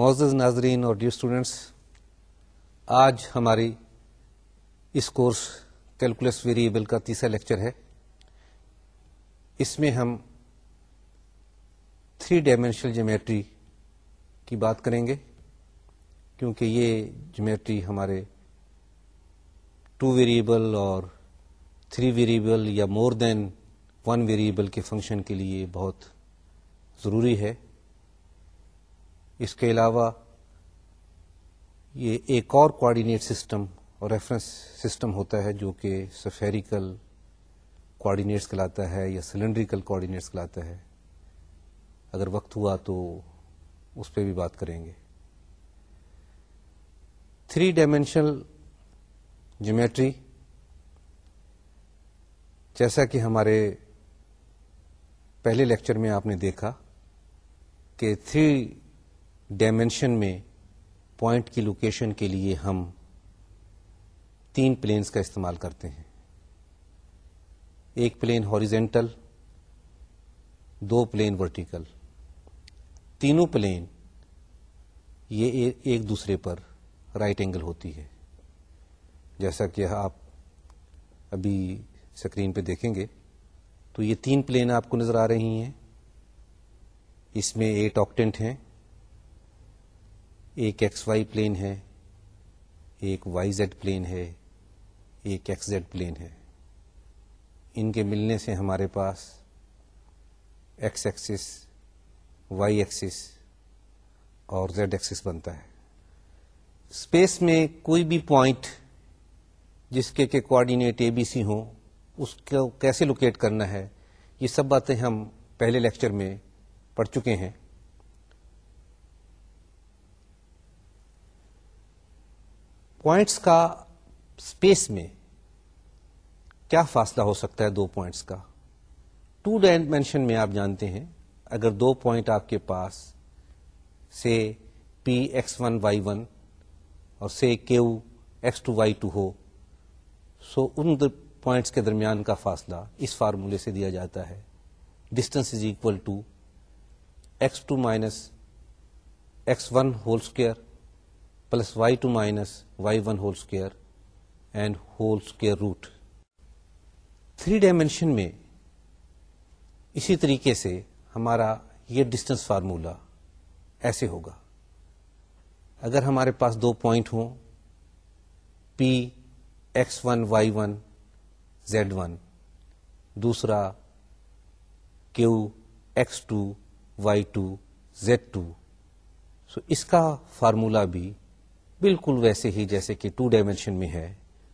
معزز ناظرین اور ڈیئر اسٹوڈینٹس آج ہماری اس کورس کیلکولس ویریبل کا تیسرا لیکچر ہے اس میں ہم تھری ڈائمینشنل جیومیٹری کی بات کریں گے کیونکہ یہ جیومیٹری ہمارے ٹو ویریبل اور تھری ویریبل یا مور دین ون ویریبل کے فنکشن کے لیے بہت ضروری ہے اس کے علاوہ یہ ایک اور کوآڈینیٹ سسٹم اور ریفرنس سسٹم ہوتا ہے جو کہ سفیریکل کوآڈینیٹس کہلاتا ہے یا سلنڈریکل کوآڈینیٹس کلاتا ہے اگر وقت ہوا تو اس پہ بھی بات کریں گے تھری ڈائمینشنل جیومیٹری جیسا کہ ہمارے پہلے لیکچر میں آپ نے دیکھا کہ تھری ڈائمینشن میں پوائنٹ کی لوکیشن کے لیے ہم تین پلینز کا استعمال کرتے ہیں ایک پلین ہاریزینٹل دو پلین ورٹیکل تینوں پلین یہ ایک دوسرے پر رائٹ اینگل ہوتی ہے جیسا کہ آپ ابھی اسکرین پہ دیکھیں گے تو یہ تین پلین آپ کو نظر آ رہی ہیں اس میں ایٹ آکٹینٹ ہیں ایک ایکس وائی پلین ہے ایک وائی زیڈ پلین ہے ایک ایکس زیڈ پلین ہے ان کے ملنے سے ہمارے پاس ایکس ایکسس وائی ایکسس اور زیڈ ایکسس بنتا ہے اسپیس میں کوئی بھی پوائنٹ جس کے کہ کوآڈینیٹ اے بی سی ہوں اس کو کیسے لوکیٹ کرنا ہے یہ سب باتیں ہم پہلے لیکچر میں پڑھ چکے ہیں پوائنٹس کا اسپیس میں کیا فاصلہ ہو سکتا ہے دو پوائنٹس کا ٹو ڈائمینشن میں آپ جانتے ہیں اگر دو پوائنٹ آپ کے پاس سے P X one Y one اور سے Q X two Y two ہو سو ان پوائنٹس کے درمیان کا فاصلہ اس فارمولے سے دیا جاتا ہے distance is equal to X two minus X one whole square plus Y two minus Y one whole square and whole square root three dimension میں اسی طریقے سے ہمارا یہ ڈسٹینس فارمولہ ایسے ہوگا اگر ہمارے پاس دو پوائنٹ ہوں P X one Y one Z one دوسرا Q X two Y two Z two so اس کا فارمولہ بھی بالکل ویسے ہی جیسے کہ ٹو ڈائمینشن میں ہے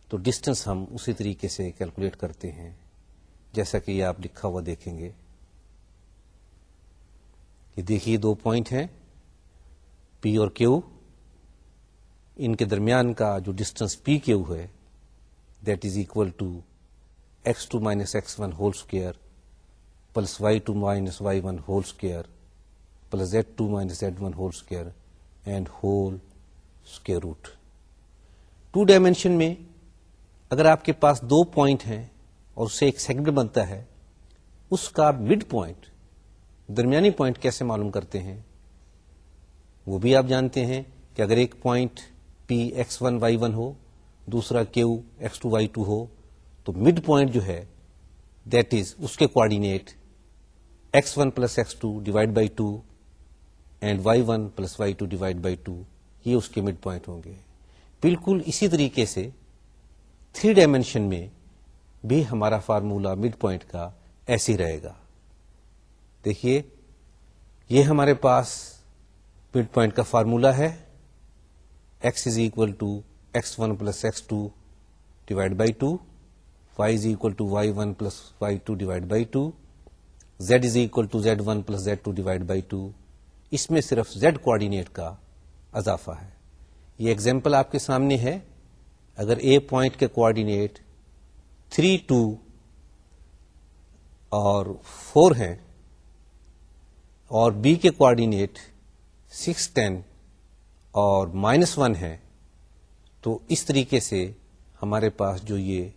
تو ڈسٹینس ہم اسی طریقے سے کیلکولیٹ کرتے ہیں جیسا کہ یہ آپ لکھا ہوا دیکھیں گے یہ دیکھیے دو پوائنٹ ہیں پی اور کیو ان کے درمیان کا جو ڈسٹینس پی کیو ہے that is equal to X two minus X one whole square plus Y two minus Y one whole square plus Z two minus Z one whole square and whole square root two dimension میں اگر آپ کے پاس دو point ہیں اور اسے ایک segment بنتا ہے اس کا مڈ پوائنٹ درمیانی پوائنٹ کیسے معلوم کرتے ہیں وہ بھی آپ جانتے ہیں کہ اگر ایک point P X one Y one ہو دوسرا Q X two Y two ہو تو مڈ پوائنٹ جو ہے دیٹ از اس کے coordinate X one plus X two divide by two and Y one plus Y two divide by two یہ اس کے mid point ہوں گے بالکل اسی طریقے سے تھری ڈائمینشن میں بھی ہمارا فارمولہ مڈ پوائنٹ کا ایسی رہے گا دیکھیے یہ ہمارے پاس مڈ پوائنٹ کا فارمولا ہے X is equal to X one plus X two divide by two Y is equal to Y one plus Y two divide by two Z is equal to Z one plus Z two divide by two اس میں صرف Z coordinate کا اضافہ ہے یہ example آپ کے سامنے ہے اگر اے پوائنٹ کے کوآڈینیٹ تھری ٹو اور فور ہیں اور بی کے کوآڈینیٹ سکس ٹین اور مائنس ون ہے تو اس طریقے سے ہمارے پاس جو یہ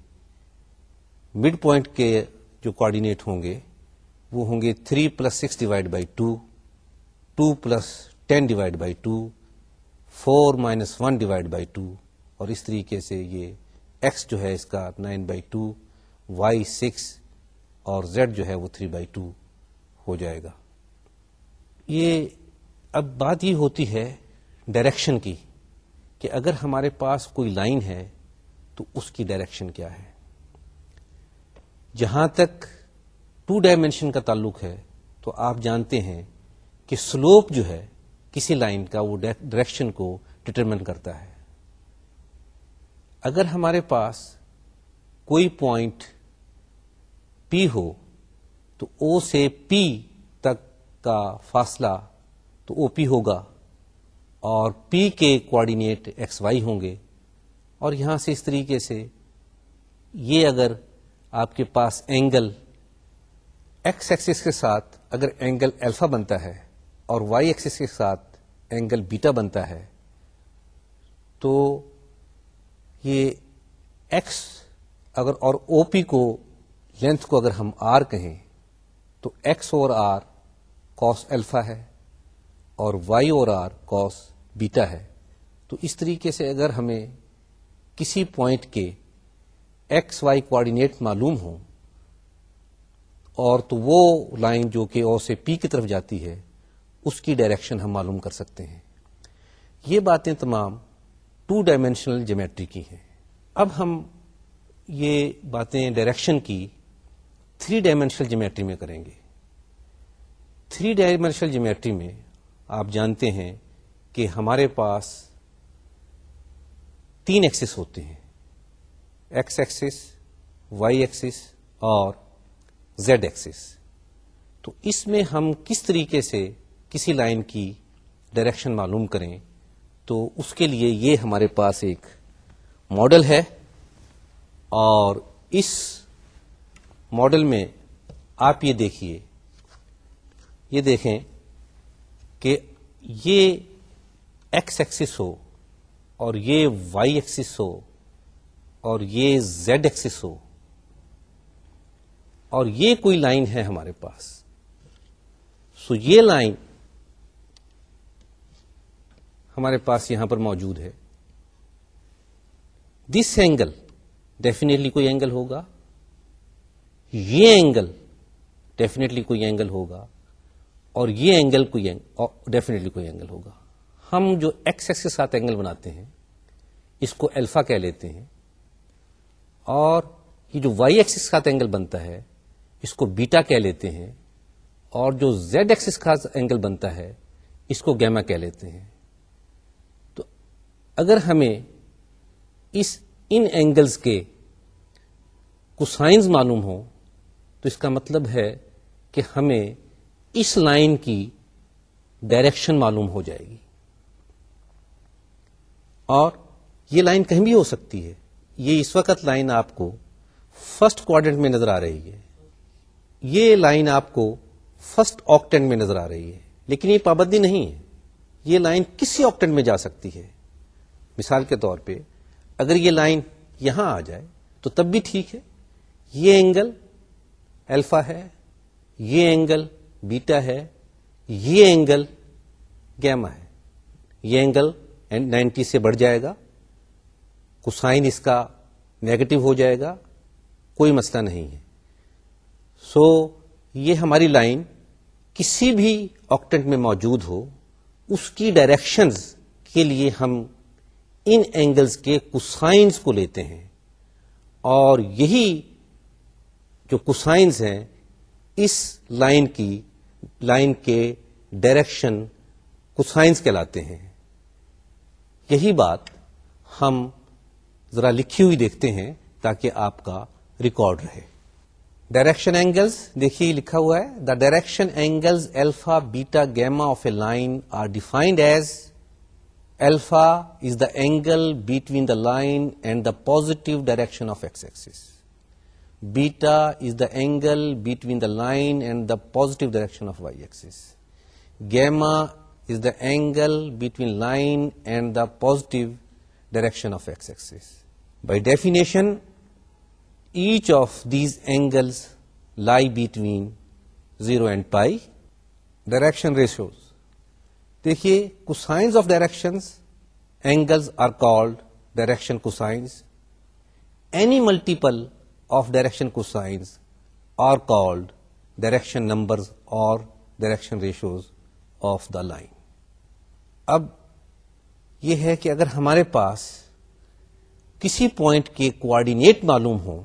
مڈ پوائنٹ کے جو کوآڈینیٹ ہوں گے وہ ہوں گے three plus six divide by two two plus ten divide by two four minus one divide by two اور اس طریقے سے یہ ایکس جو ہے اس کا nine by two Y six اور زیڈ جو ہے وہ تھری بائی ٹو ہو جائے گا یہ اب بات یہ ہوتی ہے ڈائریکشن کی کہ اگر ہمارے پاس کوئی لائن ہے تو اس کی ڈائریکشن کیا ہے جہاں تک ٹو ڈائمینشن کا تعلق ہے تو آپ جانتے ہیں کہ سلوپ جو ہے کسی لائن کا وہ ڈائریکشن کو ڈٹرمن کرتا ہے اگر ہمارے پاس کوئی پوائنٹ پی ہو تو او سے پی تک کا فاصلہ تو او پی ہوگا اور پی کے کوآڈینیٹ ایکس وائی ہوں گے اور یہاں سے اس طریقے سے یہ اگر آپ کے پاس اینگل ایکس ایکسس کے ساتھ اگر اینگل الفا بنتا ہے اور وائی ایکسس کے ساتھ اینگل بیٹا بنتا ہے تو یہ ایکس اگر اور او پی کو لینتھ کو اگر ہم آر کہیں تو ایکس اور آر کوس الفا ہے اور وائی اور آر کوس بیٹا ہے تو اس طریقے سے اگر ہمیں کسی پوائنٹ کے ایکس وائی کوآڈینیٹ معلوم ہوں اور تو وہ لائن جو کہ او سے پی کی طرف جاتی ہے اس کی ڈائریکشن ہم معلوم کر سکتے ہیں یہ باتیں تمام ٹو ڈائمینشنل جیومیٹری کی ہیں اب ہم یہ باتیں ڈائریکشن کی تھری ڈائمینشنل جیمیٹری میں کریں گے تھری ڈائمینشنل جیمیٹری میں آپ جانتے ہیں کہ ہمارے پاس تین ایکسس ہوتے ہیں ایکس ایکسس وائی ایکسس اور زیڈ ایکسس تو اس میں ہم کس طریقے سے کسی لائن کی ڈائریکشن معلوم کریں تو اس کے لیے یہ ہمارے پاس ایک ماڈل ہے اور اس ماڈل میں آپ یہ دیکھیے یہ دیکھیں کہ یہ ایکس ایکسس ہو اور یہ وائی ایکسس ہو اور یہ زیڈ ایکسس ہو اور یہ کوئی لائن ہے ہمارے پاس سو یہ لائن ہمارے پاس یہاں پر موجود ہے دس اینگل ڈیفینیٹلی کوئی اینگل ہوگا یہ اینگل ڈیفینیٹلی کوئی اینگل ہوگا اور یہ اینگل کوئی ڈیفینیٹلی کوئی اینگل ہوگا ہم جو ایکس ایکس کے ساتھ اینگل بناتے ہیں اس کو الفا کہہ لیتے ہیں اور یہ جو وائی ایکس کے ساتھ اینگل بنتا ہے اس کو بیٹا کہہ لیتے ہیں اور جو زیڈ ایکسس کا اینگل بنتا ہے اس کو گیما کہہ لیتے ہیں اگر ہمیں اس ان اینگلز کے کسائنز معلوم ہوں تو اس کا مطلب ہے کہ ہمیں اس لائن کی ڈائریکشن معلوم ہو جائے گی اور یہ لائن کہیں بھی ہو سکتی ہے یہ اس وقت لائن آپ کو فرسٹ کوارڈنٹ میں نظر آ رہی ہے یہ لائن آپ کو فرسٹ آکٹینٹ میں نظر آ رہی ہے لیکن یہ پابندی نہیں ہے یہ لائن کسی آکٹینٹ میں جا سکتی ہے مثال کے طور پہ اگر یہ لائن یہاں آ جائے تو تب بھی ٹھیک ہے یہ اینگل الفا ہے یہ اینگل بیٹا ہے یہ اینگل گیما ہے یہ اینگل نائنٹی سے بڑھ جائے گا کسائن اس کا نیگیٹو ہو جائے گا کوئی مسئلہ نہیں ہے سو so, یہ ہماری لائن کسی بھی آکٹنٹ میں موجود ہو اس کی ڈائریکشنز کے لیے ہم ان اینگلس کے کسائنس کو لیتے ہیں اور یہی جو کسائنس ہیں اس لائن کی لائن کے ڈائریکشن کسائنس کہلاتے ہیں یہی بات ہم ذرا لکھی ہوئی دیکھتے ہیں تاکہ آپ کا ریکارڈ رہے ڈائریکشن اینگلس دیکھیے لکھا ہوا ہے the direction angles alpha beta gamma of a line are defined as Alpha is the angle between the line and the positive direction of x-axis. Beta is the angle between the line and the positive direction of y-axis. Gamma is the angle between line and the positive direction of x-axis. By definition, each of these angles lie between 0 and pi. Direction ratios. دیکھیے cosines of directions angles are called direction cosines any multiple of direction cosines are called direction numbers اور direction ratios of the line اب یہ ہے کہ اگر ہمارے پاس کسی پوائنٹ کے کوآڈینیٹ معلوم ہو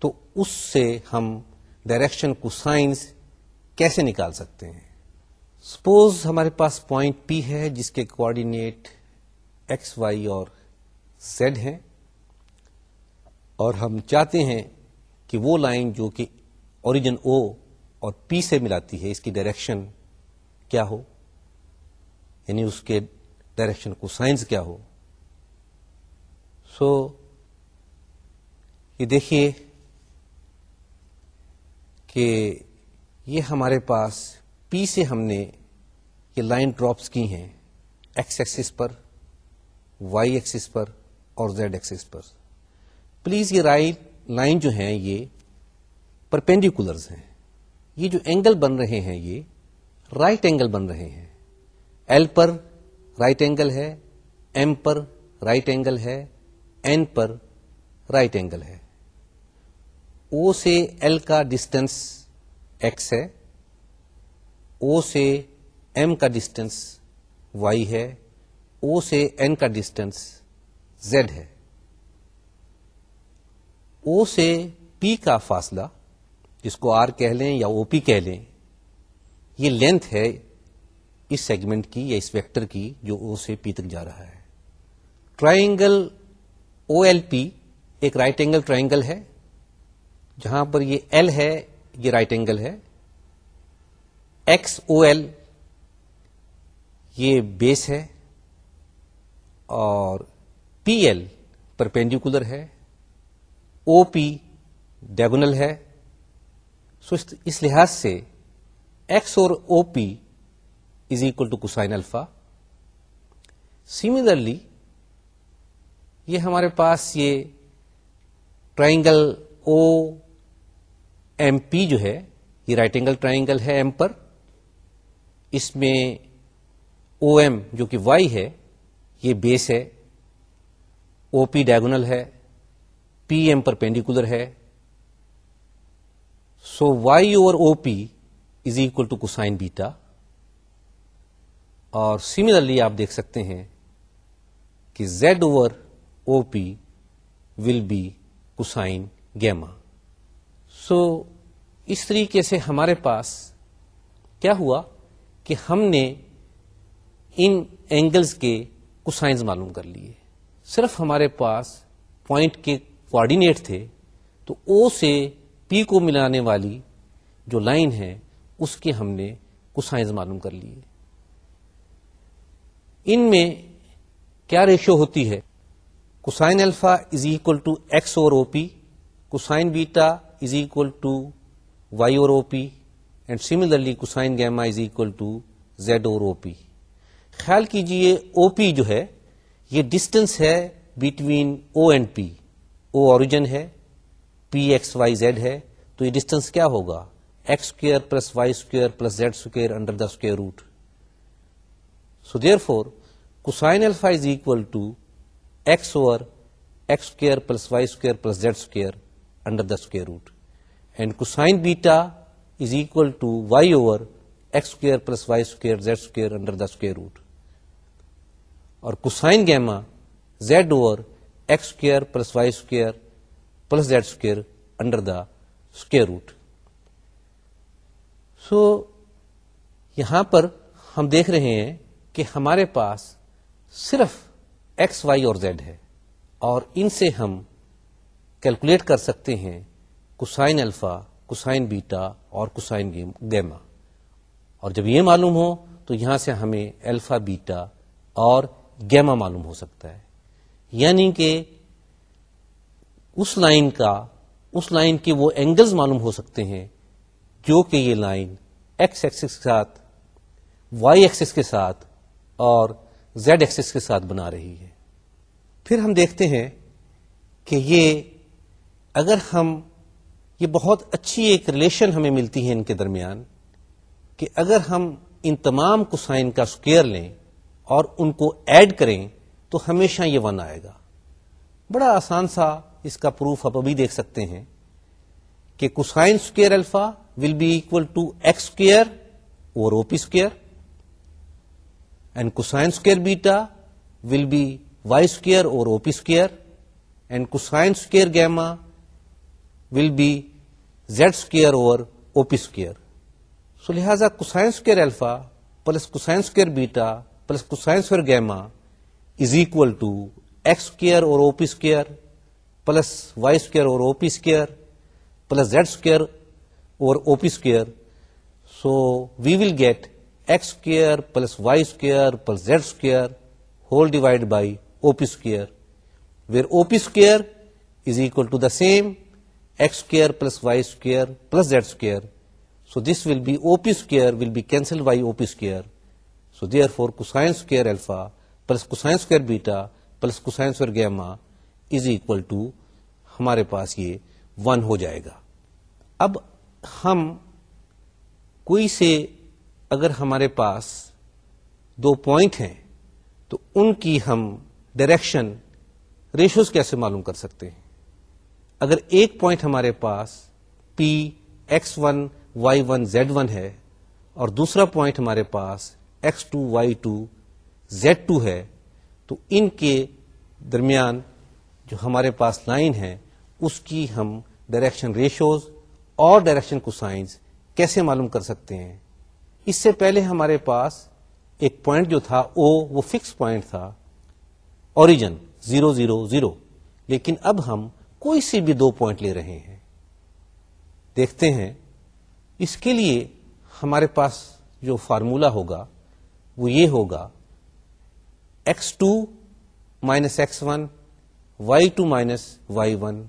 تو اس سے ہم ڈائریکشن کو سائنس کیسے نکال سکتے ہیں سپوز ہمارے پاس پوائنٹ پی ہے جس کے کوآڈینیٹ ایکس وائی اور سیڈ ہیں اور ہم چاہتے ہیں کہ وہ لائن جو کہ اوریجن او اور پی سے ملاتی ہے اس کی ڈائریکشن کیا ہو یعنی اس کے ڈائریکشن کو سائنس کیا ہو سو یہ دیکھیے کہ یہ ہمارے پاس پی سے ہم نے یہ لائن ڈراپس کی ہیں ایکس ایکسس پر وائی ایکسس پر اور زیڈ ایکسس پر پلیز یہ رائٹ لائن جو ہیں یہ پرپینڈیکولرز ہیں یہ جو اینگل بن رہے ہیں یہ رائٹ right اینگل بن رہے ہیں ایل پر رائٹ right اینگل ہے ایم پر رائٹ right اینگل ہے این پر رائٹ اینگل ہے او سے ایل کا ڈسٹینس ایکس ہے او سے ایم کا ڈسٹینس وائی ہے او سے این کا ڈسٹینس زیڈ ہے او سے پی کا فاصلہ جس کو آر کہہ لیں یا او پی کہہ لیں یہ لینتھ ہے اس سیگمنٹ کی یا اس ویکٹر کی جو او سے پی تک جا رہا ہے ٹرائنگل او ایل پی ایک رائٹ اینگل ٹرائنگل ہے جہاں پر یہ ایل ہے یہ رائٹ اینگل ہے ایکس او ایل یہ بیس ہے اور پی ایل پرپینڈیکولر ہے او پی ڈیگونل ہے سو اس لحاظ سے ایکس اور O P is equal to cosine alpha similarly یہ ہمارے پاس یہ ٹرائنگل او ایم پی جو ہے یہ رائٹ اینگل ٹرائنگل ہے ایم پر اس میں او ایم جو کہ وائی ہے یہ بیس ہے او پی ڈائگونل ہے پی ایم پر پینڈیکولر ہے so Y over O P is equal to cosine beta اور سملرلی آپ دیکھ سکتے ہیں کہ Z over O P will be cosine gamma so اس طریقے سے ہمارے پاس کیا ہوا کہ ہم نے ان اینگلس کے کوسائنز معلوم کر لیے صرف ہمارے پاس پوائنٹ کے کوآڈینیٹ تھے تو او سے پی کو ملانے والی جو لائن ہے اس کے ہم نے کوسائنز معلوم کر لیے ان میں کیا ریشو ہوتی ہے cosine alpha is equal to X اور O P cosine beta is equal to Y اور O P and similarly cosine gamma is equal to Z اور او پی خیال کیجیے او پی جو ہے یہ ڈسٹینس ہے between O and P O origin ہے پی ایکس وائی زیڈ ہے تو یہ ڈسٹینس کیا ہوگا X square plus Y square plus Z square under the square root so therefore cosine alpha is equal to X over X square plus Y square plus Z square under the square root and cosine beta is equal to Y over X square plus Y square Z square under the square root اور cosine gamma Z over X square plus Y square plus Z square under the square root so یہاں پر ہم دیکھ رہے ہیں کہ ہمارے پاس صرف ایکس وائی اور زیڈ ہے اور ان سے ہم کیلکولیٹ کر سکتے ہیں کسائن الفا کسائن بیٹا اور کسائن گیما اور جب یہ معلوم ہو تو یہاں سے ہمیں الفا بیٹا اور گیما معلوم ہو سکتا ہے یعنی کہ اس لائن کا اس لائن کے وہ اینگلز معلوم ہو سکتے ہیں جو کہ یہ لائن ایکس ایکسس کے ساتھ وائی ایکسس کے ساتھ اور زیڈ ایکسس کے ساتھ بنا رہی ہے پھر ہم دیکھتے ہیں کہ یہ اگر ہم یہ بہت اچھی ایک ریلیشن ہمیں ملتی ہے ان کے درمیان کہ اگر ہم ان تمام کسائن کا اسکیئر لیں اور ان کو ایڈ کریں تو ہمیشہ یہ ون آئے گا بڑا آسان سا اس کا پروف آپ ابھی دیکھ سکتے ہیں کہ cosine square alpha will be equal to X square اور P square and cosine square beta will be Y square اور P square and cosine square gamma will be z square over op square. So lihaza cosine square alpha plus cosine square beta plus cosine square gamma is equal to x square over op square plus y square over op square plus z square over op square. So we will get x square plus y square plus z square whole divided by op square, where op square is equal to the same X square plus Y square plus Z square so this will be O P will will be cancel op O P therefore so therefore cosine square alpha plus plus square beta plus is equal gamma is equal to ہمارے پاس یہ one ہو جائے گا اب ہم کوئی سے اگر ہمارے پاس دو پوائنٹ ہیں تو ان کی ہم ڈائریکشن ریشوز کیسے معلوم کر سکتے ہیں اگر ایک پوائنٹ ہمارے پاس P X one Y one Z one ہے اور دوسرا پوائنٹ ہمارے پاس X two Y two Z two ہے تو ان کے درمیان جو ہمارے پاس لائن ہے اس کی ہم ڈائریکشن ریشوز اور ڈائریکشن کو سائنس کیسے معلوم کر سکتے ہیں اس سے پہلے ہمارے پاس ایک پوائنٹ جو تھا او وہ فکس پوائنٹ تھا اوریجن زیرو زیرو زیرو لیکن اب ہم کوئی سی بھی دو پوائنٹ لے رہے ہیں دیکھتے ہیں اس کے لیے ہمارے پاس جو فارمولہ ہوگا وہ یہ ہوگا x two minus x one y two minus y one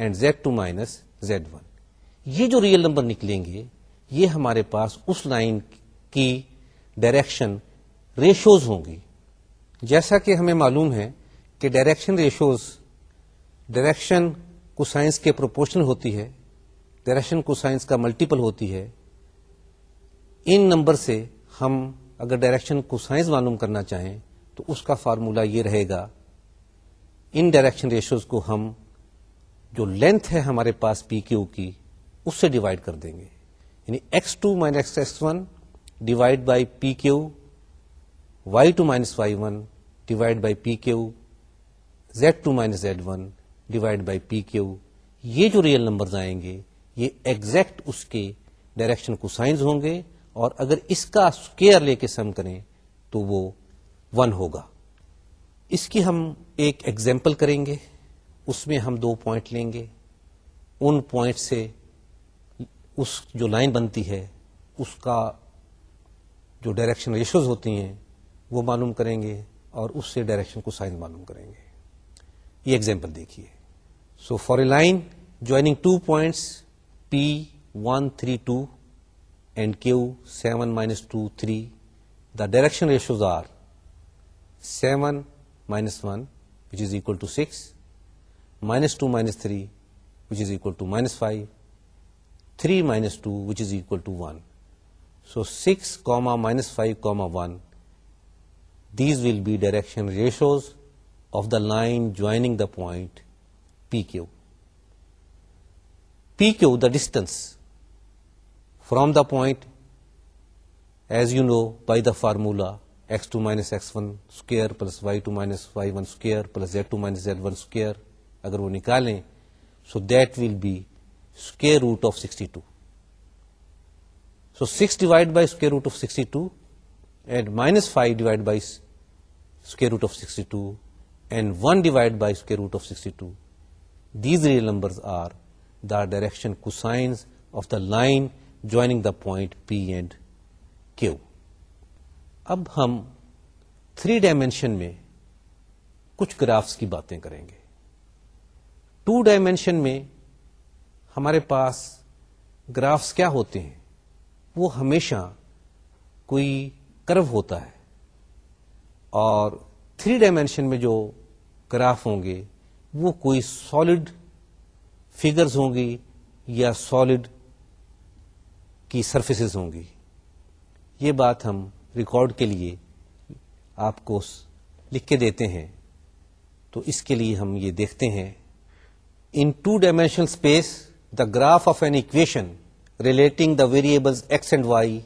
and z two minus z one یہ جو ریئل نمبر نکلیں گے یہ ہمارے پاس اس لائن کی ڈائریکشن ریشوز ہوں گی جیسا کہ ہمیں معلوم ہے کہ ڈائریکشن ریشوز ڈائریکشن کو سائنس کے پروپورشنل ہوتی ہے ڈائریکشن کو سائنس کا ملٹیپل ہوتی ہے ان نمبر سے ہم اگر ڈائریکشن کو سائنس معلوم کرنا چاہیں تو اس کا فارمولا یہ رہے گا ان ڈائریکشن ریشوز کو ہم جو لینتھ ہے ہمارے پاس پی کیو کی اس سے ڈیوائڈ کر دیں گے یعنی x two minus x one divide by P Q y two minus y one divide by P Q z two minus z one divide by P Q یہ جو ریئل نمبرز آئیں گے یہ ایگزیکٹ اس کے ڈائریکشن کو سائنز ہوں گے اور اگر اس کا اسکیئر لے کے سم کریں تو وہ ون ہوگا اس کی ہم ایک ایگزامپل کریں گے اس میں ہم دو پوائنٹ لیں گے ان پوائنٹ سے اس جو لائن بنتی ہے اس کا جو ڈائریکشن ریشوز ہوتی ہیں وہ معلوم کریں گے اور اس سے ڈائریکشن کو سائنس معلوم کریں گے یہ ایگزامپل دیکھیے So for a line joining 2 points P1, 3, 2 and Q7, minus 2, 3, the direction ratios are 7, minus 1, which is equal to 6, minus 2, minus 3, which is equal to minus 5, 3, minus 2, which is equal to 1. So 6, comma, minus 5, comma, 1, these will be direction ratios of the line joining the point P Q P Q the distance from the point as you know by the formula X two minus X one square plus Y two minus Y one square plus Z two minus Z one square اگر وہ نکالیں so that will be square root of sixty two so six divide by square root of sixty two and minus five divide by square root of sixty two and one divide by square root of sixty two these real numbers are the direction cosines of the line joining the point P and Q اب ہم three dimension میں کچھ graphs کی باتیں کریں گے two dimension میں ہمارے پاس گرافس کیا ہوتے ہیں وہ ہمیشہ کوئی کرو ہوتا ہے اور تھری ڈائمینشن میں جو گراف ہوں گے وہ کوئی سالڈ فگرز ہوں گی یا سالڈ کی سرفیسز ہوں گی یہ بات ہم ریکارڈ کے لیے آپ کو لکھ کے دیتے ہیں تو اس کے لیے ہم یہ دیکھتے ہیں in two dimensional space the graph of an equation relating the variable x and y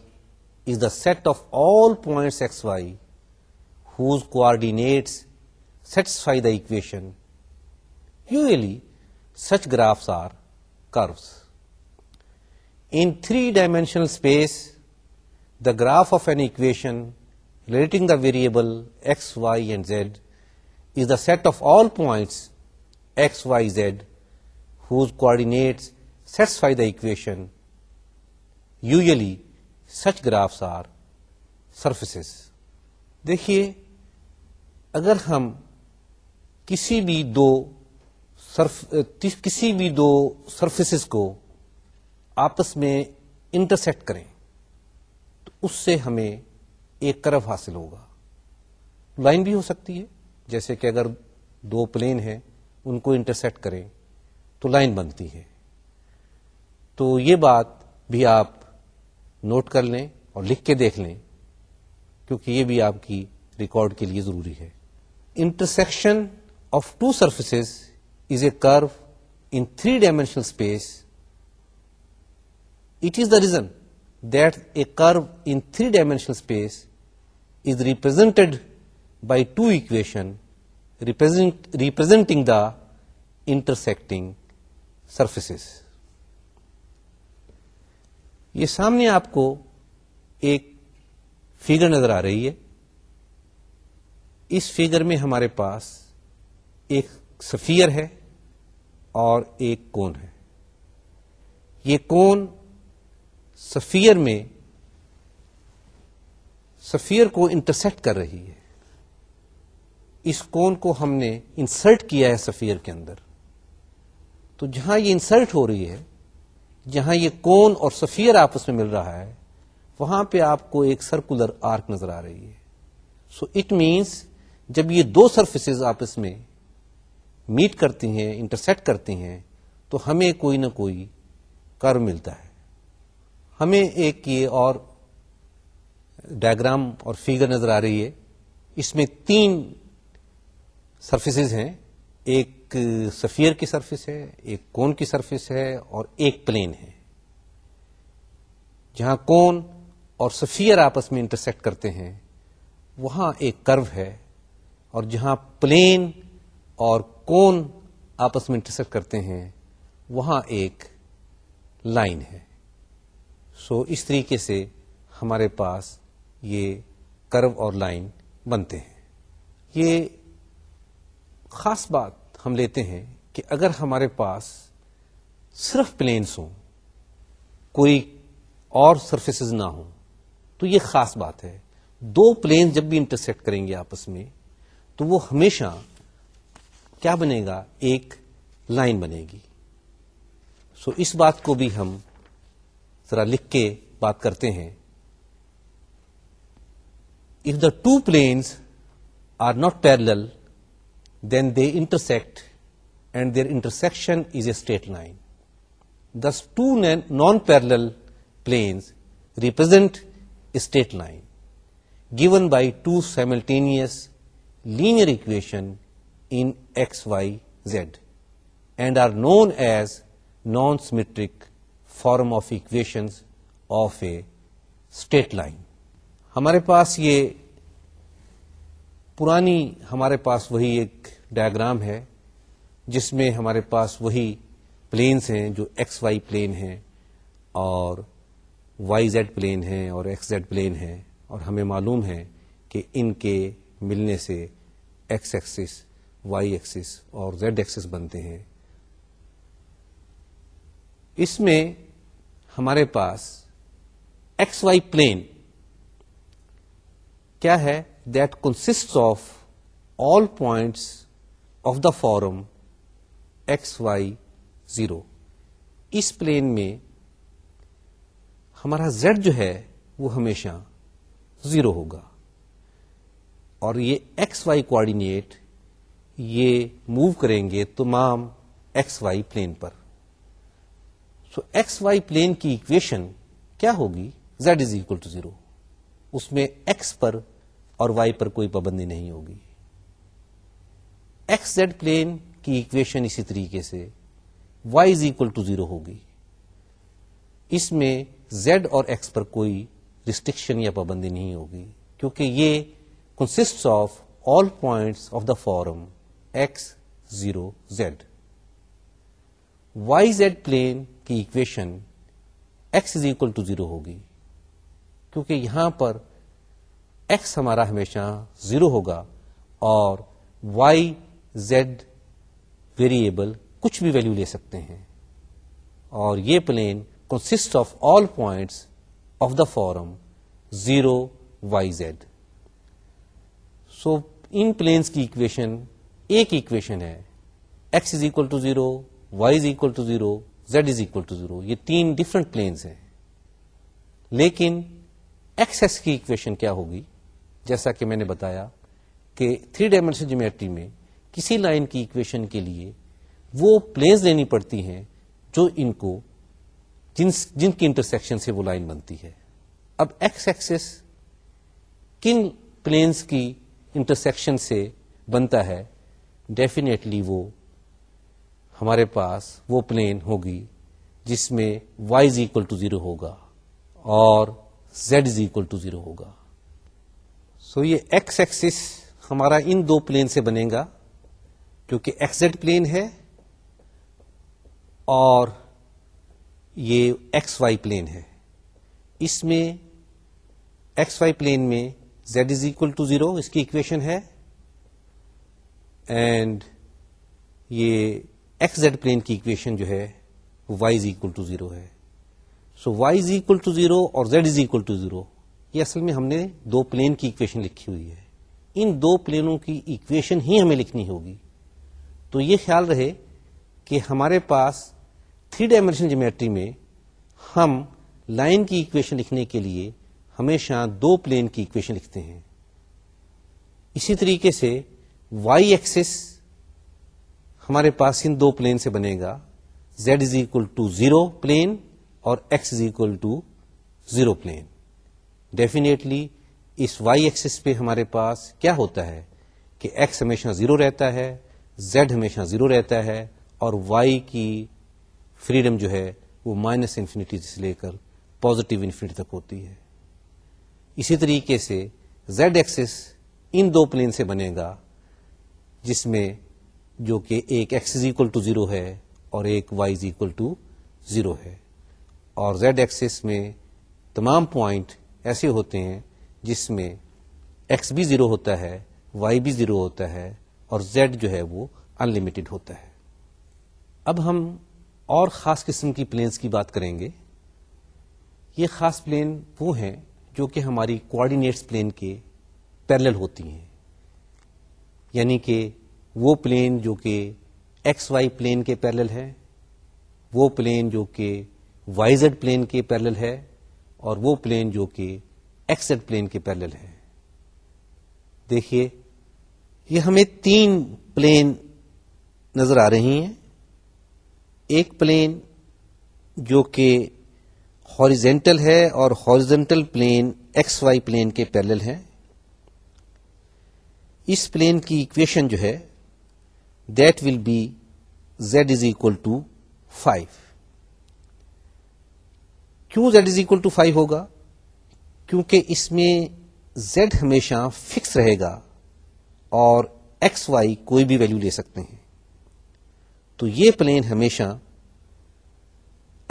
is the set of all points x y whose coordinates satisfy the equation usually such graphs are curves in three dimensional space the graph of an equation relating the variable x y and z is the set of all points x y z whose coordinates satisfy the equation you alley such graphs are surfaces دیکھیے اگر ہم کسی بھی دو Surf کسی بھی دو surfaces کو آپس میں انٹرسیکٹ کریں تو اس سے ہمیں ایک کرو حاصل ہوگا لائن بھی ہو سکتی ہے جیسے کہ اگر دو پلین ہیں ان کو انٹرسیکٹ کریں تو لائن بنتی ہے تو یہ بات بھی آپ نوٹ کر لیں اور لکھ کے دیکھ لیں کیونکہ یہ بھی آپ کی ریکارڈ کے لیے ضروری ہے intersection of two surfaces curve in it is the it is the reason in in three dimensional space is by by two equation representing the intersecting surfaces. یہ سامنے آپ کو ایک فیگر نظر آ رہی ہے اس فیگر میں ہمارے پاس ایک سفیر ہے اور ایک کون ہے یہ کون سفیر میں سفیر کو انٹرسیکٹ کر رہی ہے اس کون کو ہم نے انسرٹ کیا ہے سفیر کے اندر تو جہاں یہ انسرٹ ہو رہی ہے جہاں یہ کون اور سفیر آپس میں مل رہا ہے وہاں پہ آپ کو ایک سرکولر آرک نظر آ رہی ہے سو اٹ مینس جب یہ دو سرفیسز آپس میں میٹ کرتی ہیں انٹرسیکٹ کرتی ہیں تو ہمیں کوئی نہ کوئی کرو ملتا ہے ہمیں ایک یہ اور ڈائگرام اور فیگر نظر آ رہی ہے اس میں تین سرفیسز ہیں ایک سفیر کی سرفیس ہے ایک کون کی سرفیس ہے اور ایک پلین ہے جہاں کون اور سفیر آپس میں انٹرسیکٹ کرتے ہیں وہاں ایک کرو ہے اور جہاں پلین اور کون آپس میں انٹرسیکٹ کرتے ہیں وہاں ایک لائن ہے سو so, اس طریقے سے ہمارے پاس یہ کرو اور لائن بنتے ہیں یہ خاص بات ہم لیتے ہیں کہ اگر ہمارے پاس صرف پلینس ہوں کوئی اور سرفیسز نہ ہوں تو یہ خاص بات ہے دو پلین جب بھی انٹرسیکٹ کریں گے آپس میں تو وہ ہمیشہ کیا بنے گا ایک لائن بنے گی سو so اس بات کو بھی ہم ذرا لکھ کے بات کرتے ہیں if the two planes are not parallel then they intersect and their intersection is a straight line this two non parallel planes represent straight line given by two simultaneous linear equation in x y z and are known as non symmetric form of equations of a straight line ہمارے پاس یہ پرانی ہمارے پاس وہی ایک diagram ہے جس میں ہمارے پاس وہی پلینس ہیں جو ایکس وائی پلین ہیں اور وائی زیڈ پلین ہے اور ایکس زیڈ پلین ہے اور ہمیں معلوم ہے کہ ان کے ملنے سے ایکس ایکسس وائی ایکسس اور زیڈ ایکسس بنتے ہیں اس میں ہمارے پاس ایکس وائی پلین کیا ہے that consist of all points of the form x y zero us plane میں ہمارا زیڈ جو ہے وہ ہمیشہ زیرو ہوگا اور یہ ایکس وائی کوآڈینیٹ یہ موو کریں گے تمام ایکس وائی پلین پر سو ایکس وائی پلین کی اکویشن کیا ہوگی z is equal to zero اس میں ایکس پر اور وائی پر کوئی پابندی نہیں ہوگی ایکس زیڈ پلین کی ایکویشن اسی طریقے سے y is equal to zero ہوگی اس میں زیڈ اور ایکس پر کوئی ریسٹرکشن یا پابندی نہیں ہوگی کیونکہ یہ consist of all points of the form z y z plane کی equation x is equal to zero ہوگی کیونکہ یہاں پر ایکس ہمارا ہمیشہ زیرو ہوگا اور وائی زیڈ ویریبل کچھ بھی ویلو لے سکتے ہیں اور یہ plane consist of all points of the form zero y z so in planes کی اکویشن ایک ایکویشن ہے x is equal to zero y is equal to zero z is equal to zero یہ تین different planes ہیں لیکن x axis کی equation کیا ہوگی جیسا کہ میں نے بتایا کہ تھری ڈائمینشن جیومیٹری میں کسی لائن کی ایکویشن کے لیے وہ پلینس لینی پڑتی ہیں جو ان کو جن جن کی انٹرسیکشن سے وہ لائن بنتی ہے اب ایکس ایکسس کن پلینس کی انٹرسیکشن سے بنتا ہے ڈیفینیٹلی وہ ہمارے پاس وہ پلین ہوگی جس میں y is equal to zero ہوگا اور z is equal to zero ہوگا سو یہ ایکس ایکسس ہمارا ان دو پلین سے بنے گا کیونکہ ایکس زیڈ پلین ہے اور یہ ایکس وائی پلین ہے اس میں ایکس وائی پلین میں z is equal to zero اس کی اکویشن ہے اینڈ یہ ایکس زیڈ پلین کی اکویشن جو ہے y is equal to zero ہے so y is equal to zero اور z is equal to zero یہ اصل میں ہم نے دو پلین کی اکویشن لکھی ہوئی ہے ان دو پلینوں کی اکویشن ہی ہمیں لکھنی ہوگی تو یہ خیال رہے کہ ہمارے پاس تھری ڈائمینشن جیمیٹری میں ہم لائن کی اکویشن لکھنے کے لیے ہمیشہ دو پلین کی اکویشن لکھتے ہیں اسی طریقے سے وائی ایکسس ہمارے پاس ان دو پلین سے بنے گا z is equal to zero plane اور x is equal to zero plane definitely us y axis پہ ہمارے پاس کیا ہوتا ہے کہ ایکس ہمیشہ زیرو رہتا ہے زیڈ ہمیشہ زیرو رہتا ہے اور وائی کی فریڈم جو ہے وہ مائنس انفینیٹی سے لے کر پازیٹیو انفینٹی تک ہوتی ہے اسی طریقے سے زیڈ ایکسس ان دو پلین سے بنے گا جس میں جو کہ ایک x is equal to zero ہے اور ایک y is equal to zero ہے اور زیڈ ایکسس میں تمام پوائنٹ ایسے ہوتے ہیں جس میں ایکس بھی زیرو ہوتا ہے وائی بھی زیرو ہوتا ہے اور زیڈ جو ہے وہ انلمیٹڈ ہوتا ہے اب ہم اور خاص قسم کی پلینس کی بات کریں گے یہ خاص پلین وہ ہیں جو کہ ہماری کوآڈینیٹس پلین کے پیرل ہوتی ہیں یعنی کہ وہ پلین جو کہ ایکس وائی پلین کے پیرل ہے وہ پلین جو کہ وائی زیڈ پلین کے پیرل ہے اور وہ پلین جو کہ ایکس زیڈ پلین کے پیرل ہے دیکھیے یہ ہمیں تین پلین نظر آ رہی ہیں ایک پلین جو کہ ہاریزینٹل ہے اور horizontal plane x y plane کے پیرل ہیں اس پلین کی اکویشن جو ہے that will be z is equal to five کیوں z is equal to five ہوگا کیونکہ اس میں زیڈ ہمیشہ فکس رہے گا اور ایکس وائی کوئی بھی ویلو لے سکتے ہیں تو یہ پلین ہمیشہ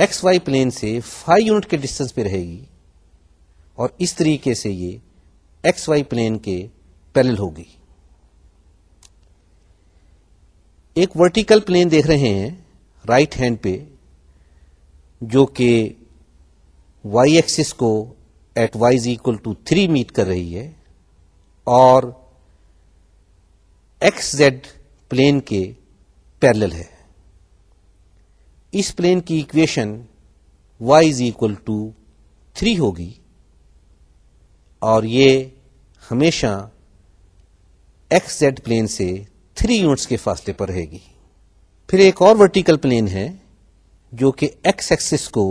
ایکس وائی پلین سے فائیو یونٹ کے ڈسٹینس پہ رہے گی اور اس طریقے سے یہ ایکس وائی پلین کے پیرل ہوگی ایک ورٹیکل پلین دیکھ رہے ہیں رائٹ ہینڈ پہ جو کہ وائی ایکسس کو at y is equal to three meet کر رہی ہے اور ایکس زیڈ پلین کے پیرل ہے اس پلین کی equation y is equal to three ہوگی اور یہ ہمیشہ ایکس زیڈ پلین سے تھری یونٹس کے فاصلے پر رہے گی پھر ایک اور ورٹیکل پلین ہے جو کہ ایکس ایکسس کو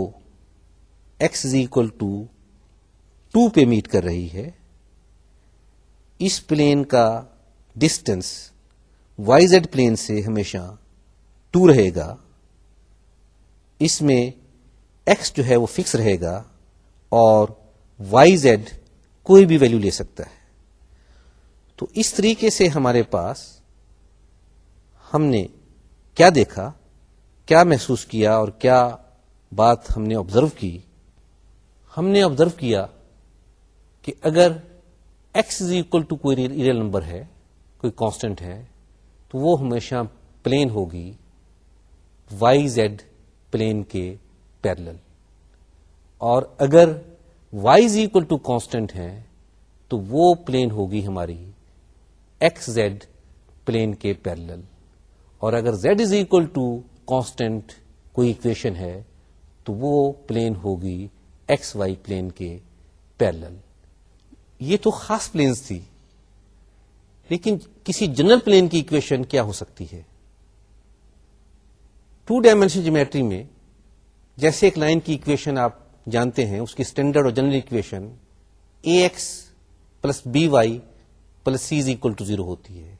x is equal to two پہ میٹ کر رہی ہے اس پلین کا ڈسٹینس وائی زیڈ پلین سے ہمیشہ ٹو رہے گا اس میں ایکس جو ہے وہ فکس رہے گا اور وائی زیڈ کوئی بھی ویلو لے سکتا ہے تو اس طریقے سے ہمارے پاس ہم نے کیا دیکھا کیا محسوس کیا اور کیا بات ہم نے آبزرو کی ہم نے آبزرو کیا کہ اگر ایکس از اکول ٹو کوئی ایریل نمبر ہے کوئی کانسٹنٹ ہے تو وہ ہمیشہ پلین ہوگی وائی زیڈ پلین کے پیرل اور اگر y is equal to constant ہے تو وہ پلین ہوگی ہماری ایکس زیڈ پلین کے پیرل اور اگر z is equal to constant کوئی اکویشن ہے تو وہ پلین ہوگی ایکس وائی پلین کے پیرل یہ تو خاص پلینز تھی لیکن کسی جنرل پلین کی اکویشن کیا ہو سکتی ہے ٹو ڈائمینشن جیومیٹری میں جیسے ایک لائن کی اکویشن آپ جانتے ہیں اس کی اسٹینڈرڈ اور general equation a x plus b y plus c is equal to zero ہوتی ہے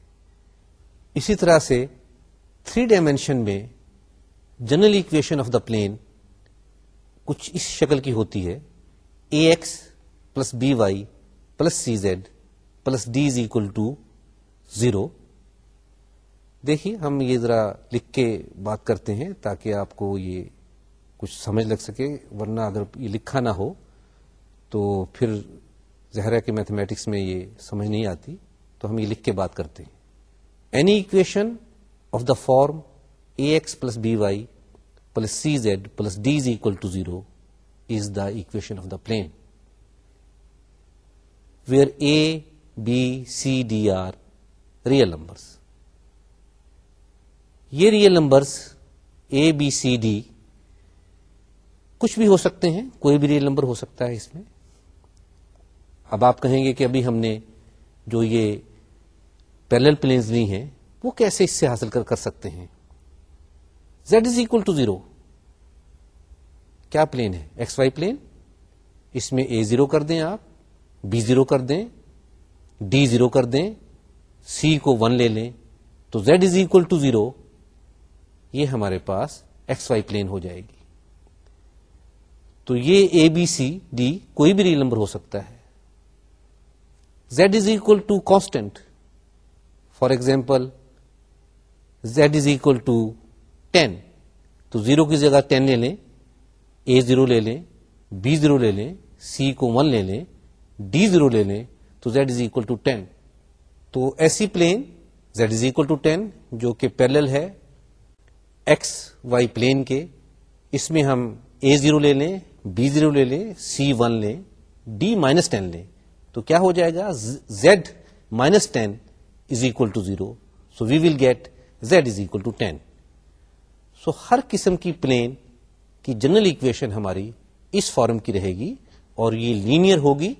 اسی طرح سے تھری ڈائمینشن میں general equation of the plane کچھ اس شکل کی ہوتی ہے a x plus b y plus c z plus d is equal to zero دیکھیے ہم یہ ذرا لکھ کے بات کرتے ہیں تاکہ آپ کو یہ کچھ سمجھ لگ سکے ورنہ اگر یہ لکھا نہ ہو تو پھر زہرہ کے میتھمیٹکس میں یہ سمجھ نہیں آتی تو ہم یہ لکھ کے بات کرتے ہیں any equation the form a x plus b y plus c z plus equal equal to zero is equation of the plane where a b c d are real numbers یہ real numbers a b c d کچھ بھی ہو سکتے ہیں کوئی بھی real number ہو سکتا ہے اس میں اب آپ کہیں گے کہ ابھی ہم نے جو یہ پیرل پلینز لی ہیں وہ کیسے اس سے حاصل کر کر سکتے ہیں z is equal to zero کیا پلین ہے ایکس وائی پلین اس میں اے زیرو کر دیں آپ بی زیرو کر دیں ڈی زیرو کر دیں سی کو ون لے لیں تو z is equal to zero یہ ہمارے پاس ایکس وائی پلین ہو جائے گی تو یہ اے بی سی ڈی کوئی بھی ریل نمبر ہو سکتا ہے z is equal to constant for example z is equal to ten تو زیرو کی جگہ ٹین لے لیں اے زیرو لے لیں بی زیرو لے لیں سی کو ون لے لیں ڈی زیرو لے لیں تو z is equal to ten تو ایسی plane z is equal to ten جو کہ پیرل ہے ایکس وائی پلین کے اس میں ہم اے زیرو لے لیں بی زیرو لے لیں سی ون لیں ڈی مائنس ٹین لیں تو کیا ہو جائے گا z minus ten is equal to zero so we will get z is equal to ten so ہر قسم کی پلین کی جنرل اکویشن ہماری اس فارم کی رہے گی اور یہ لینئر ہوگی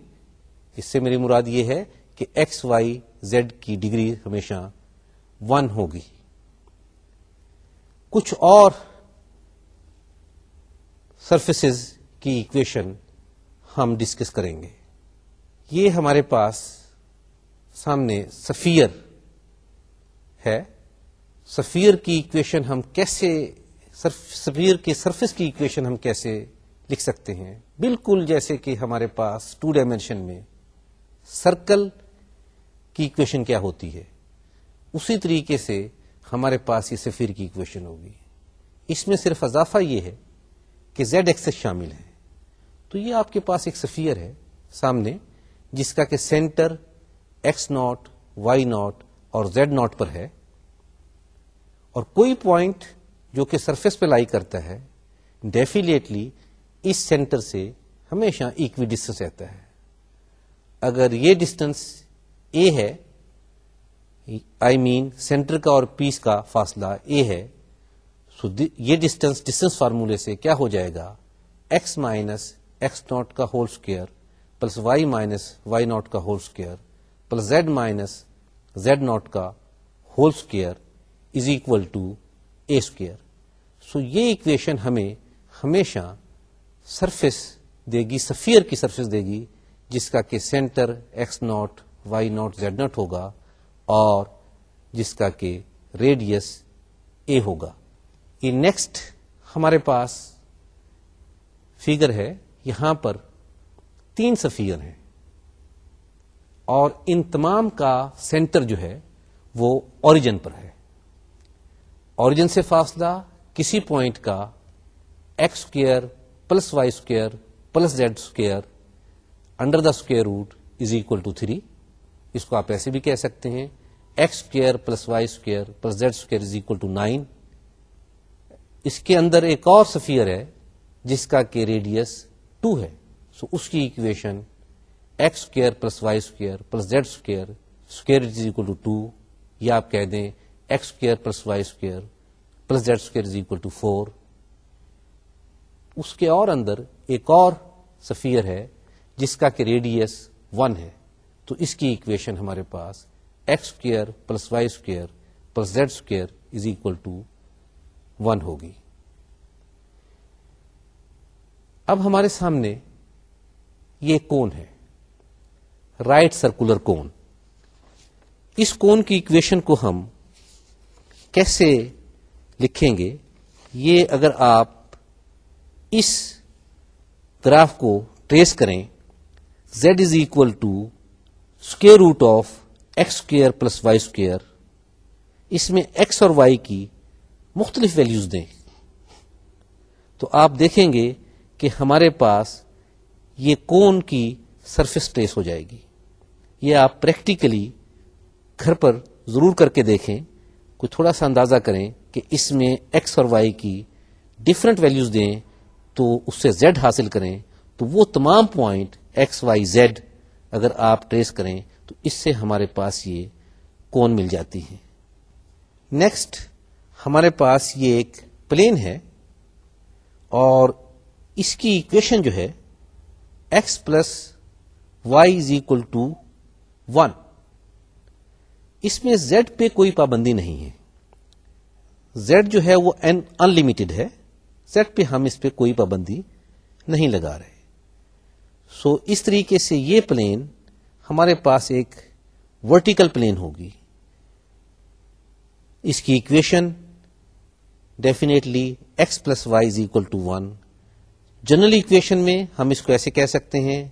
اس سے میری مراد یہ ہے کہ ایکس وائی زیڈ کی ڈگری ہمیشہ ون ہوگی کچھ اور سرفسز کی اکویشن ہم ڈسکس کریں گے یہ ہمارے پاس سامنے سفیر ہے سفیر کی اکویشن ہم کیسے سفیر کی سرفس کی اکویشن ہم کیسے لکھ سکتے ہیں بالکل جیسے کہ ہمارے پاس ٹو ڈائمینشن میں سرکل کی اکویشن کیا ہوتی ہے اسی طریقے سے ہمارے پاس یہ سفیر کی اکویشن ہوگی اس میں صرف اضافہ یہ ہے کہ زیڈ ایکسس شامل ہے تو یہ آپ کے پاس ایک سفیر ہے سامنے جس کا کہ centre x naught y naught اور زیڈ ناٹ پر ہے اور کوئی پوائنٹ جو کہ سرفیس پہ لائی کرتا ہے ڈیفینیٹلی اس سینٹر سے ہمیشہ ایکوی ڈسٹینس رہتا ہے اگر یہ ڈسٹینس اے ہے آئی مین سینٹر کا اور پیس کا فاصلہ اے ہے سو یہ ڈسٹینس ڈسٹینس فارمولے سے کیا ہو جائے گا ایکس مائنس ایکس ناٹ کا whole square plus y minus y naught کا whole square plus z minus z naught کا whole square is equal to a square so یہ اکویشن ہمیں ہمیشہ سرفیس دے گی سفیر کی سرفیس دے گی جس کا کہ centre x naught y naught z naught ہوگا اور جس کا کہ ریڈیس اے ہوگا یہ نیکسٹ ہمارے پاس فیگر ہے یہاں پر تین سفیر ہیں اور ان تمام کا سینٹر جو ہے وہ اوریجن پر ہے سے فاصلہ کسی پوائنٹ کا x square plus y square plus z square under the square root is equal to three اس کو آپ ایسے بھی کہہ سکتے ہیں x square plus y square plus z square is equal to nine اس کے اندر ایک اور سفیر ہے جس کا کہ ریڈیس ٹو ہے سو so اس کی equation x square plus y square plus z square یا آپ کہہ دیں plus y square plus z square is equal to four اس کے اور اندر ایک اور سفیر ہے جس کا کہ ریڈیس ون ہے تو اس کی اکویشن ہمارے پاس square plus y square plus z square is equal to one ہوگی اب ہمارے سامنے یہ کون ہے رائٹ سرکولر کون اس کون کی اکویشن کو ہم کیسے لکھیں گے یہ اگر آپ اس گراف کو ٹریس کریں z is equal to square root of x square plus y square اس میں ایکس اور وائی کی مختلف ویلیوز دیں تو آپ دیکھیں گے کہ ہمارے پاس یہ کون کی سرفیس ٹریس ہو جائے گی یہ آپ پریکٹیکلی گھر پر ضرور کر کے دیکھیں کوئی تھوڑا سا اندازہ کریں کہ اس میں ایکس اور وائی کی ڈفرنٹ ویلوز دیں تو اس سے زیڈ حاصل کریں تو وہ تمام پوائنٹ ایکس وائی زیڈ اگر آپ ٹریس کریں تو اس سے ہمارے پاس یہ کون مل جاتی ہے نیکسٹ ہمارے پاس یہ ایک پلین ہے اور اس کی ایکویشن جو ہے x plus y is equal to one اس میں زیڈ پہ کوئی پابندی نہیں ہے زیڈ جو ہے وہ این ان ہے زیڈ پہ ہم اس پہ کوئی پابندی نہیں لگا رہے سو so, اس طریقے سے یہ پلین ہمارے پاس ایک ورٹیکل پلین ہوگی اس کی equation definitely x plus y is equal to one general equation میں ہم اس کو ایسے کہہ سکتے ہیں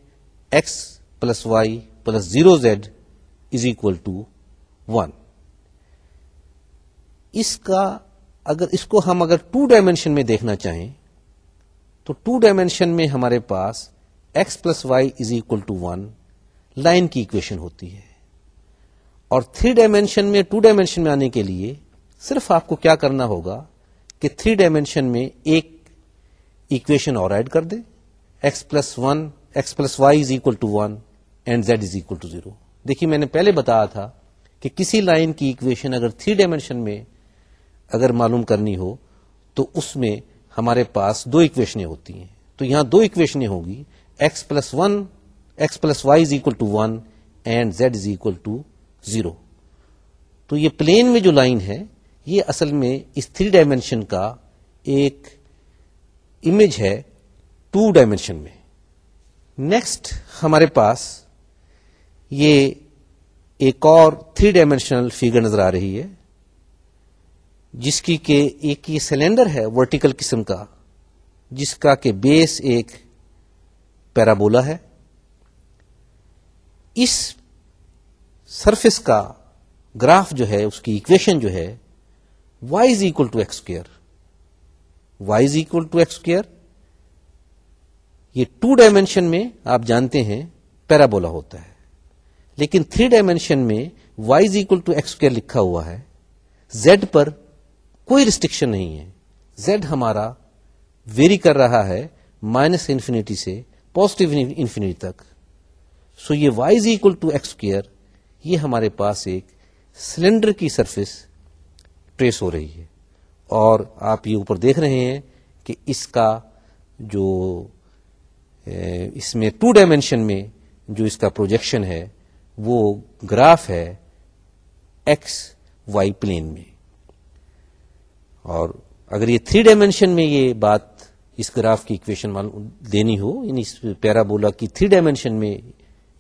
x plus y plus zero z is equal to one اس کا اگر اس کو ہم اگر ٹو ڈائمینشن میں دیکھنا چاہیں تو ٹو ڈائمینشن میں ہمارے پاس x plus y is equal to one line کی اکویشن ہوتی ہے اور تھری ڈائمینشن میں ٹو ڈائمینشن میں آنے کے لیے صرف آپ کو کیا کرنا ہوگا کہ تھری ڈائمینشن میں ایک ایکویشن اور ایڈ کر دیں x plus one x plus y is equal to one and z is equal to zero دیکھیے میں نے پہلے بتایا تھا کہ کسی لائن کی اکویشن اگر تھری ڈائمینشن میں اگر معلوم کرنی ہو تو اس میں ہمارے پاس دو اکویشنیں ہوتی ہیں تو یہاں دو اکویشنیں ہوگی x plus one x plus y is equal to one and z is equal to zero تو یہ پلین میں جو لائن ہے یہ اصل میں اس تھری ڈائمینشن کا ایک امیج ہے ٹو ڈائمینشن میں نیکسٹ ہمارے پاس یہ ایک اور تھری ڈائمینشنل فیگر نظر آ رہی ہے جس کی کہ ایک یہ سلینڈر ہے ورٹیکل قسم کا جس کا کہ بیس ایک پیرابولا ہے اس سرفس کا گراف جو ہے اس کی اکویشن جو ہے y is equal to x square y is equal to x square یہ ٹو ڈائمینشن میں آپ جانتے ہیں پیرابولا ہوتا ہے لیکن تھری ڈائمینشن میں y is equal to x square لکھا ہوا ہے زیڈ پر کوئی ریسٹرکشن نہیں ہے زیڈ ہمارا ویری کر رہا ہے مائنس انفینیٹی سے پوزیٹو انفینٹی تک سو یہ y is equal to x square یہ ہمارے پاس ایک سلینڈر کی سرفس ٹریس ہو رہی ہے اور آپ یہ اوپر دیکھ رہے ہیں کہ اس کا جو اس میں ٹو ڈائمینشن میں جو اس کا پروجیکشن ہے وہ گراف ہے ایکس وائی پلین میں اور اگر یہ تھری ڈائمینشن میں یہ بات اس گراف کی اکویشن دینی ہو یعنی پیرا بولا کی تھری ڈائمینشن میں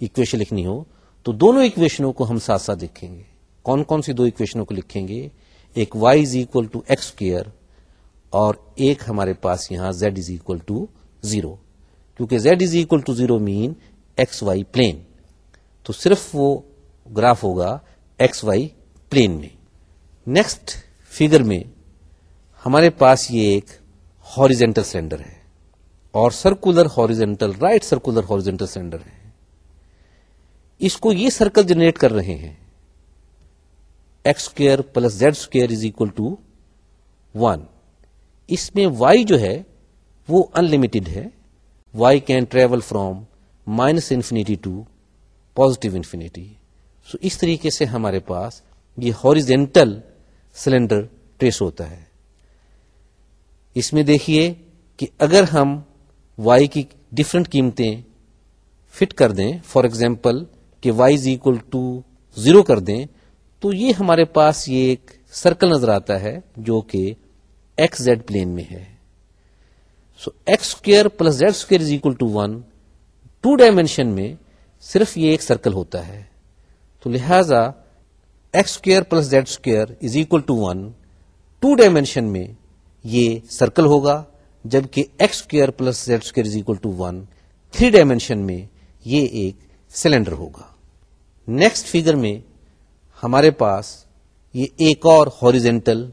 اکویشن لکھنی ہو تو دونوں اکویشنوں کو ہم ساتھ ساتھ لکھیں گے کون کون سی دو اکویشنوں کو لکھیں گے ایک y is equal to x square اور ایک ہمارے پاس یہاں z is equal to zero کیونکہ z is equal to zero main x Y plane تو صرف وہ گراف ہوگا ایکس وائی پلین میں نیکسٹ فیگر میں ہمارے پاس یہ ایک ہاریزینٹل سلینڈر ہے اور circular horizontal right circular horizontal cylinder ہے اس کو یہ سرکل جنریٹ کر رہے ہیں x square plus z square is equal to one اس میں وائی جو ہے وہ انلمیٹڈ ہے y can travel from minus infinity to positive infinity so اس طریقے سے ہمارے پاس یہ ہاریزینٹل سلینڈر ٹریس ہوتا ہے اس میں دیکھیے کہ اگر ہم وائی کی ڈفرینٹ قیمتیں فٹ کر دیں فار ایگزامپل کہ y is equal to zero کر دیں تو یہ ہمارے پاس یہ ایک سرکل نظر آتا ہے جو کہ ایکس زیڈ پلین میں ہے so x square plus z square is equal to one two dimension میں صرف یہ ایک سرکل ہوتا ہے تو لہذا x square plus z square is equal to one two dimension میں یہ سرکل ہوگا جبکہ x square plus z square is equal to one three dimension میں یہ ایک سلینڈر ہوگا نیکسٹ فیگر میں ہمارے پاس یہ ایک اور ہاریزینٹل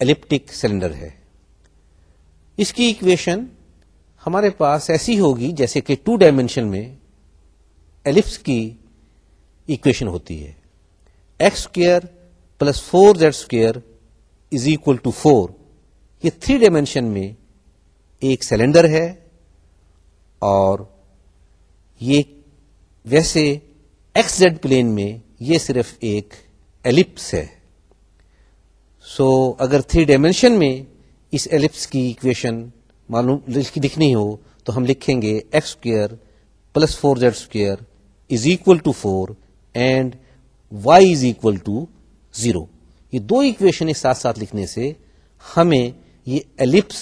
الپٹک سلینڈر ہے اس کی اکویشن ہمارے پاس ایسی ہوگی جیسے کہ ٹو ڈائمینشن میں ایلپس کی اکویشن ہوتی ہے x square plus four z square is equal to four یہ تھری ڈائمینشن میں ایک سلینڈر ہے اور یہ ویسے ایکس زیڈ پلین میں یہ صرف ایک ایلپس ہے سو so, اگر تھری ڈائمینشن میں اس ایلپس کی اکویشن معلوم لکھنی ہو تو ہم لکھیں گے x square plus four z square is equal to four and y is equal to zero یہ دو اکویشن ساتھ ساتھ لکھنے سے ہمیں یہ ایلپس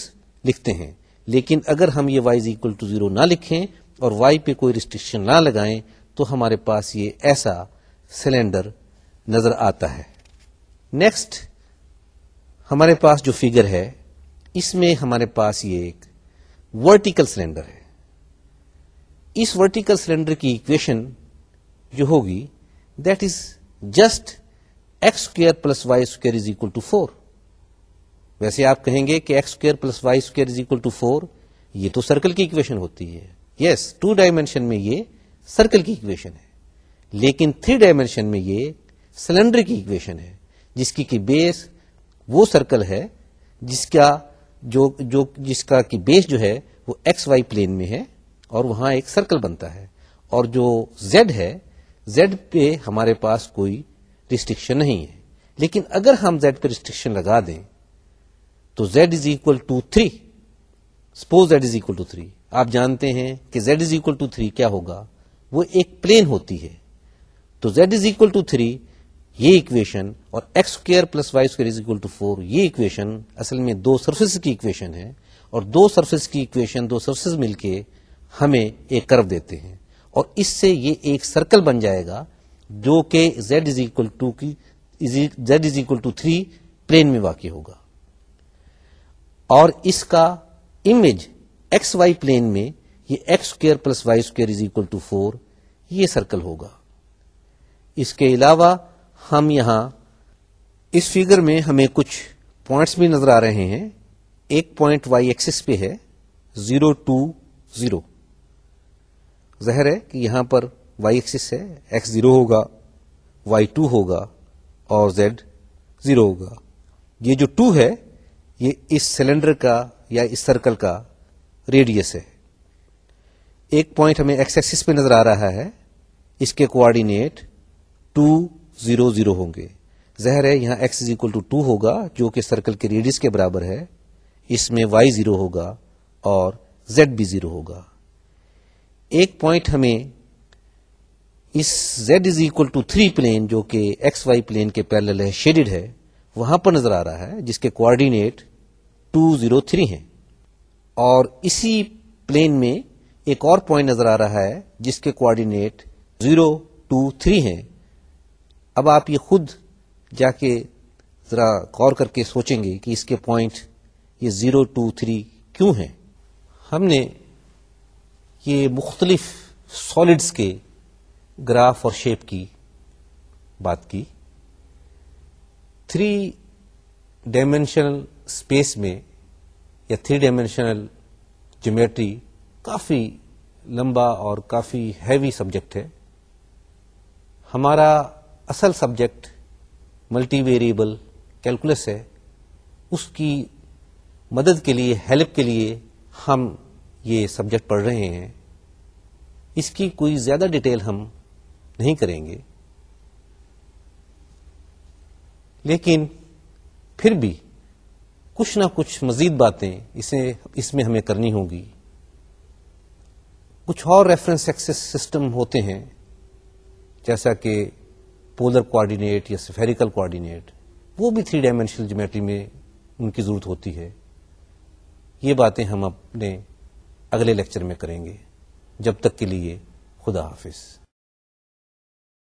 لکھتے ہیں لیکن اگر ہم یہ y is equal to zero نہ لکھیں اور وائی پہ کوئی ریسٹرکشن نہ لگائیں تو ہمارے پاس یہ ایسا سلینڈر نظر آتا ہے نیکسٹ ہمارے پاس جو فگر ہے اس میں ہمارے پاس یہ ایک ورٹیکل سلینڈر ہے اس ورٹیکل سلینڈر کی اکویشن جو ہوگی that is just x square plus y square is equal to four ویسے آپ کہیں گے کہ x square plus y square is equal to four یہ تو سرکل کی اکویشن ہوتی ہے یس ٹو ڈائمینشن میں یہ سرکل کی اکویشن ہے لیکن تھری ڈائمینشن میں یہ سلنڈر کی اکویشن ہے جس کی کہ بیس وہ سرکل ہے جس کا جو جس کا کہ بیس جو ہے وہ ایکس وائی پلین میں ہے اور وہاں ایک سرکل بنتا ہے اور جو زیڈ ہے زیڈ پہ ہمارے پاس کوئی ریسٹرکشن نہیں ہے لیکن اگر ہم زیڈ پہ ریسٹرکشن لگا دیں تو z is equal to three suppose z is equal to three آپ جانتے ہیں کہ z is equal to three کیا ہوگا وہ ایک پلین ہوتی ہے تو z is equal to three یہ اکویشن اور x square plus y square is equal to four یہ اکویشن اصل میں دو سرفیس کی اکویشن ہے اور دو سرفیس کی اکویشن دو سرفیس مل کے ہمیں ایک کرو دیتے ہیں اور اس سے یہ ایک سرکل بن جائے گا جو کہ زیڈ از اکول ٹو کی z is equal to three plane میں واقع ہوگا اور اس کا امیج ایکس وائی پلین میں یہ x square plus y square is equal to four یہ سرکل ہوگا اس کے علاوہ ہم یہاں اس فیگر میں ہمیں کچھ پوائنٹس بھی نظر آ رہے ہیں ایک پوائنٹ وائی ایکسس پہ ہے زیرو ٹو زیرو ظاہر ہے کہ یہاں پر وائی ایکسس ہے ایکس زیرو ہوگا وائی ٹو ہوگا اور زیڈ زیرو ہوگا یہ جو ٹو ہے یہ اس سلینڈر کا یا اس سرکل کا ریڈیس ہے ایک پوائنٹ ہمیں ایکس ایکسس پہ نظر آ رہا ہے اس کے کوآڈینیٹ ٹو زیرو زیرو ہوں گے زہر ہے یہاں x is equal to two ہوگا جو کہ سرکل کے ریڈیس کے برابر ہے اس میں وائی زیرو ہوگا اور زیڈ بھی زیرو ہوگا ایک پوائنٹ ہمیں اس z is equal to three plane جو کہ ایکس وائی پلین کے پیرل ہے شیڈڈ ہے وہاں پر نظر آ رہا ہے جس کے کوآڈینیٹ ٹو زیرو تھری ہیں اور اسی پلین میں ایک اور پوائنٹ نظر آ رہا ہے جس کے کوآڈینیٹ زیرو ٹو تھری ہیں اب آپ یہ خود جا کے ذرا غور کر کے سوچیں گے کہ اس کے پوائنٹ یہ زیرو ٹو تھری کیوں ہیں ہم نے یہ مختلف سالڈس کے گراف اور شیپ کی بات کی تھری ڈائمینشنل اسپیس میں یا تھری ڈائمینشنل جیومیٹری کافی لمبا اور کافی ہیوی سبجیکٹ ہے ہمارا اصل سبجیکٹ ملٹی ویریبل کیلکولس ہے اس کی مدد کے لیے ہیلپ کے لیے ہم یہ سبجیکٹ پڑھ رہے ہیں اس کی کوئی زیادہ ڈیٹیل ہم نہیں کریں گے لیکن پھر بھی کچھ نہ کچھ مزید باتیں اسے اس میں ہمیں کرنی ہوں گی کچھ اور ریفرنس ایکسس سسٹم ہوتے ہیں جیسا کہ پولر کوآڈینیٹ یا سفیریکل کوآڈینیٹ وہ بھی تھری ڈائمینشنل جیومیٹری میں ان کی ضرورت ہوتی ہے یہ باتیں ہم اپنے اگلے لیکچر میں کریں گے جب تک کے لیے خدا حافظ